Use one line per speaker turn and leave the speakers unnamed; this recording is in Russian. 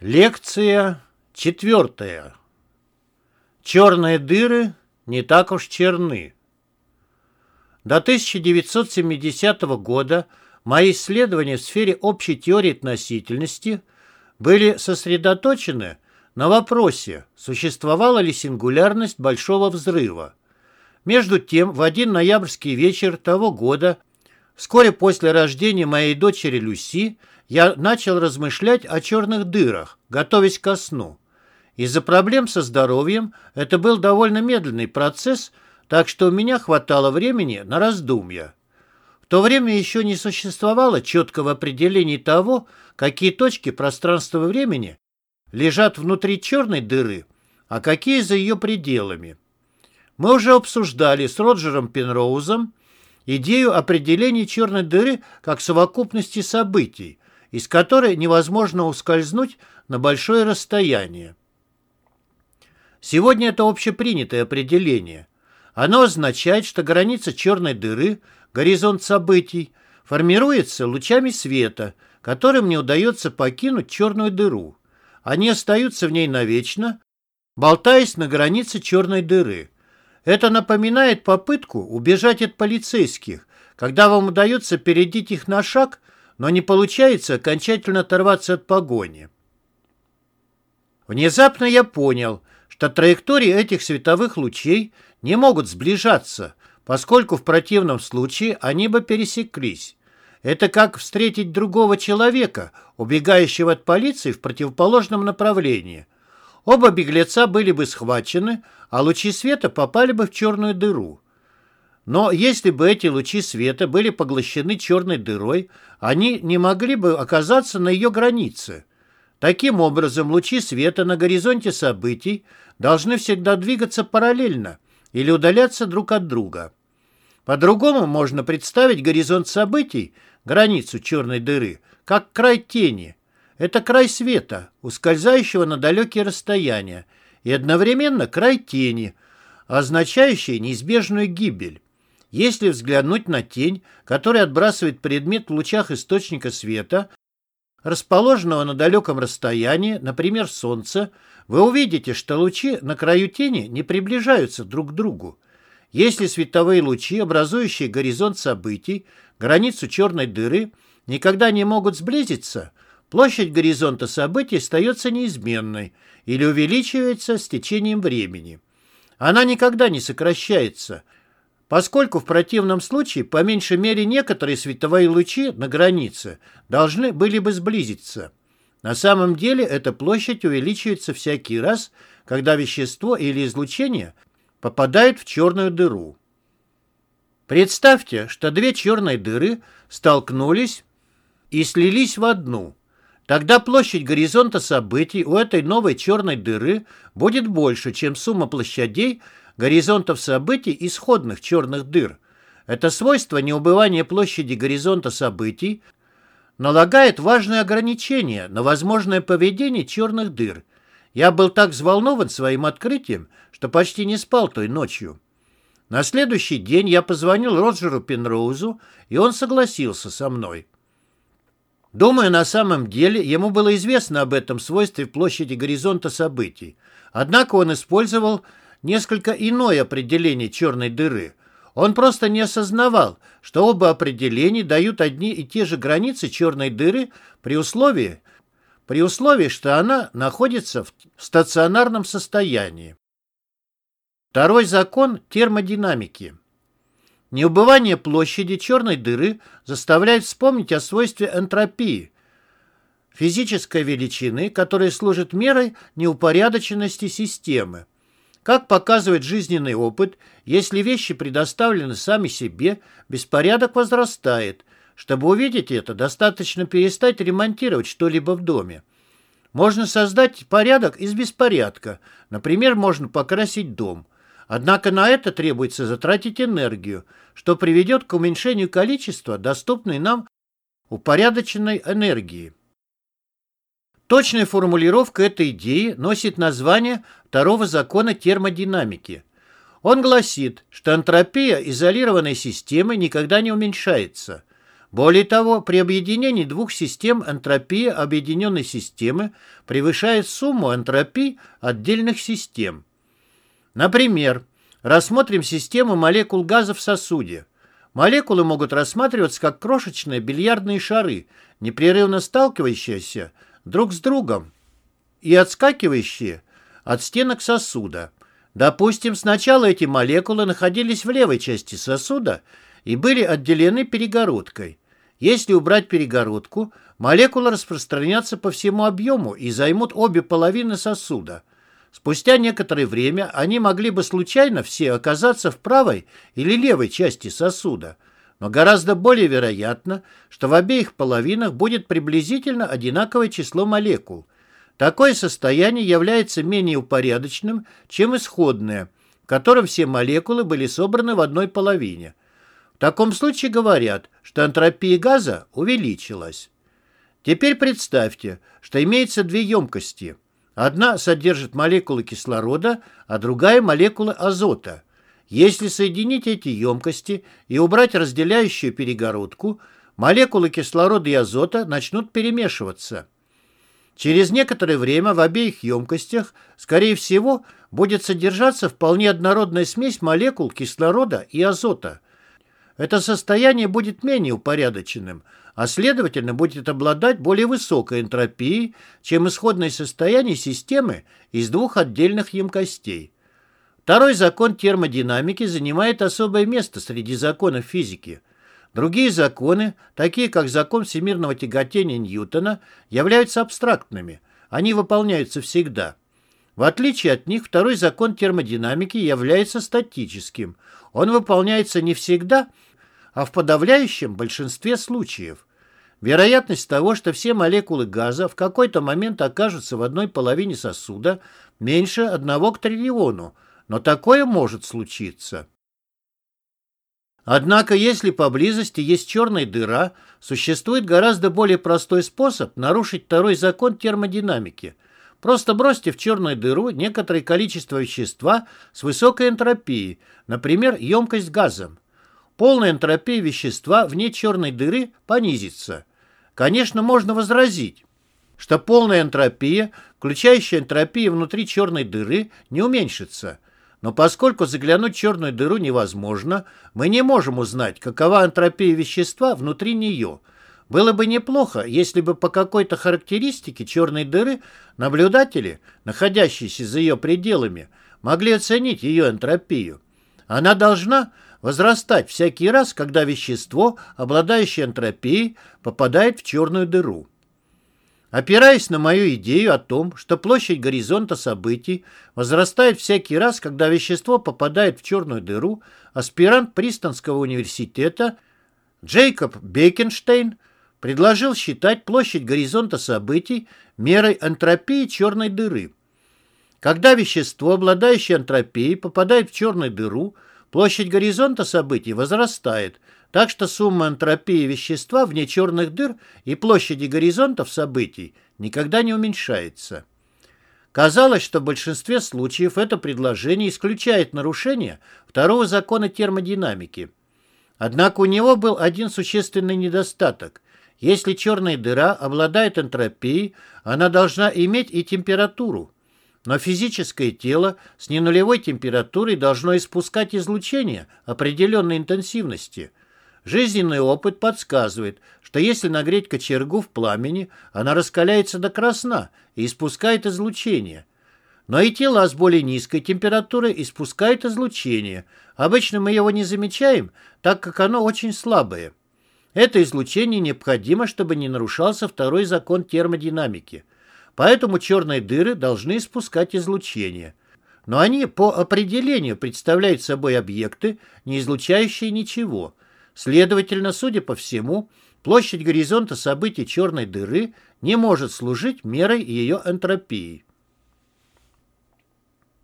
Лекция четвертая. Черные дыры не так уж черны. До 1970 года мои исследования в сфере общей теории относительности были сосредоточены на вопросе, существовала ли сингулярность Большого Взрыва. Между тем, в один ноябрьский вечер того года, вскоре после рождения моей дочери Люси, я начал размышлять о черных дырах, готовясь ко сну. Из-за проблем со здоровьем это был довольно медленный процесс, так что у меня хватало времени на раздумья. В то время еще не существовало четкого определения того, какие точки пространства времени лежат внутри черной дыры, а какие за ее пределами. Мы уже обсуждали с Роджером Пенроузом идею определения черной дыры как совокупности событий, из которой невозможно ускользнуть на большое расстояние. Сегодня это общепринятое определение. Оно означает, что граница черной дыры, горизонт событий, формируется лучами света, которым не удается покинуть черную дыру. Они остаются в ней навечно, болтаясь на границе черной дыры. Это напоминает попытку убежать от полицейских, когда вам удается перейти их на шаг – но не получается окончательно оторваться от погони. Внезапно я понял, что траектории этих световых лучей не могут сближаться, поскольку в противном случае они бы пересеклись. Это как встретить другого человека, убегающего от полиции в противоположном направлении. Оба беглеца были бы схвачены, а лучи света попали бы в черную дыру. Но если бы эти лучи света были поглощены черной дырой, они не могли бы оказаться на ее границе. Таким образом, лучи света на горизонте событий должны всегда двигаться параллельно или удаляться друг от друга. По-другому можно представить горизонт событий, границу черной дыры, как край тени. Это край света, ускользающего на далекие расстояния, и одновременно край тени, означающий неизбежную гибель. Если взглянуть на тень, которая отбрасывает предмет в лучах источника света, расположенного на далеком расстоянии, например, Солнце, вы увидите, что лучи на краю тени не приближаются друг к другу. Если световые лучи, образующие горизонт событий, границу черной дыры, никогда не могут сблизиться, площадь горизонта событий остается неизменной или увеличивается с течением времени. Она никогда не сокращается – поскольку в противном случае по меньшей мере некоторые световые лучи на границе должны были бы сблизиться. На самом деле эта площадь увеличивается всякий раз, когда вещество или излучение попадает в черную дыру. Представьте, что две черные дыры столкнулись и слились в одну. Тогда площадь горизонта событий у этой новой черной дыры будет больше, чем сумма площадей, горизонтов событий исходных черных дыр. Это свойство неубывания площади горизонта событий налагает важные ограничения на возможное поведение черных дыр. Я был так взволнован своим открытием, что почти не спал той ночью. На следующий день я позвонил Роджеру Пенроузу, и он согласился со мной. Думаю, на самом деле ему было известно об этом свойстве площади горизонта событий. Однако он использовал несколько иное определение черной дыры. Он просто не осознавал, что оба определения дают одни и те же границы черной дыры при условии, при условии, что она находится в стационарном состоянии. Второй закон термодинамики. Неубывание площади черной дыры заставляет вспомнить о свойстве энтропии, физической величины, которая служит мерой неупорядоченности системы. Как показывает жизненный опыт, если вещи предоставлены сами себе, беспорядок возрастает. Чтобы увидеть это, достаточно перестать ремонтировать что-либо в доме. Можно создать порядок из беспорядка. Например, можно покрасить дом. Однако на это требуется затратить энергию, что приведет к уменьшению количества доступной нам упорядоченной энергии. Точная формулировка этой идеи носит название второго закона термодинамики. Он гласит, что энтропия изолированной системы никогда не уменьшается. Более того, при объединении двух систем энтропия объединенной системы превышает сумму энтропий отдельных систем. Например, рассмотрим систему молекул газа в сосуде. Молекулы могут рассматриваться как крошечные бильярдные шары, непрерывно сталкивающиеся друг с другом и отскакивающие от стенок сосуда. Допустим, сначала эти молекулы находились в левой части сосуда и были отделены перегородкой. Если убрать перегородку, молекулы распространятся по всему объему и займут обе половины сосуда. Спустя некоторое время они могли бы случайно все оказаться в правой или левой части сосуда, но гораздо более вероятно, что в обеих половинах будет приблизительно одинаковое число молекул. Такое состояние является менее упорядоченным, чем исходное, в котором все молекулы были собраны в одной половине – в таком случае говорят, что энтропия газа увеличилась. Теперь представьте, что имеется две емкости. Одна содержит молекулы кислорода, а другая – молекулы азота. Если соединить эти емкости и убрать разделяющую перегородку, молекулы кислорода и азота начнут перемешиваться. Через некоторое время в обеих емкостях, скорее всего, будет содержаться вполне однородная смесь молекул кислорода и азота – это состояние будет менее упорядоченным, а следовательно будет обладать более высокой энтропией, чем исходное состояние системы из двух отдельных емкостей. Второй закон термодинамики занимает особое место среди законов физики. Другие законы, такие как закон всемирного тяготения Ньютона, являются абстрактными, они выполняются всегда. В отличие от них, второй закон термодинамики является статическим. Он выполняется не всегда, а в подавляющем большинстве случаев. Вероятность того, что все молекулы газа в какой-то момент окажутся в одной половине сосуда, меньше одного к триллиону, но такое может случиться. Однако, если поблизости есть черная дыра, существует гораздо более простой способ нарушить второй закон термодинамики. Просто бросьте в черную дыру некоторое количество вещества с высокой энтропией, например, емкость газом полная энтропия вещества вне черной дыры понизится. Конечно, можно возразить, что полная энтропия, включающая энтропию внутри черной дыры, не уменьшится. Но поскольку заглянуть в черную дыру невозможно, мы не можем узнать, какова энтропия вещества внутри нее. Было бы неплохо, если бы по какой-то характеристике черной дыры наблюдатели, находящиеся за ее пределами, могли оценить ее энтропию. Она должна возрастать всякий раз, когда вещество, обладающее энтропией, попадает в черную дыру. Опираясь на мою идею о том, что площадь горизонта событий возрастает всякий раз, когда вещество попадает в черную дыру, аспирант Пристонского университета Джейкоб Бекенштейн предложил считать площадь горизонта событий мерой энтропии черной дыры. Когда вещество, обладающее энтропией, попадает в черную дыру, Площадь горизонта событий возрастает, так что сумма энтропии вещества вне черных дыр и площади горизонтов событий никогда не уменьшается. Казалось, что в большинстве случаев это предложение исключает нарушение второго закона термодинамики. Однако у него был один существенный недостаток. Если черная дыра обладает энтропией, она должна иметь и температуру, но физическое тело с ненулевой температурой должно испускать излучение определенной интенсивности. Жизненный опыт подсказывает, что если нагреть кочергу в пламени, она раскаляется до красна и испускает излучение. Но и тела с более низкой температурой испускают излучение. Обычно мы его не замечаем, так как оно очень слабое. Это излучение необходимо, чтобы не нарушался второй закон термодинамики – Поэтому черные дыры должны испускать излучение. Но они по определению представляют собой объекты, не излучающие ничего. Следовательно, судя по всему, площадь горизонта событий черной дыры не может служить мерой ее энтропии.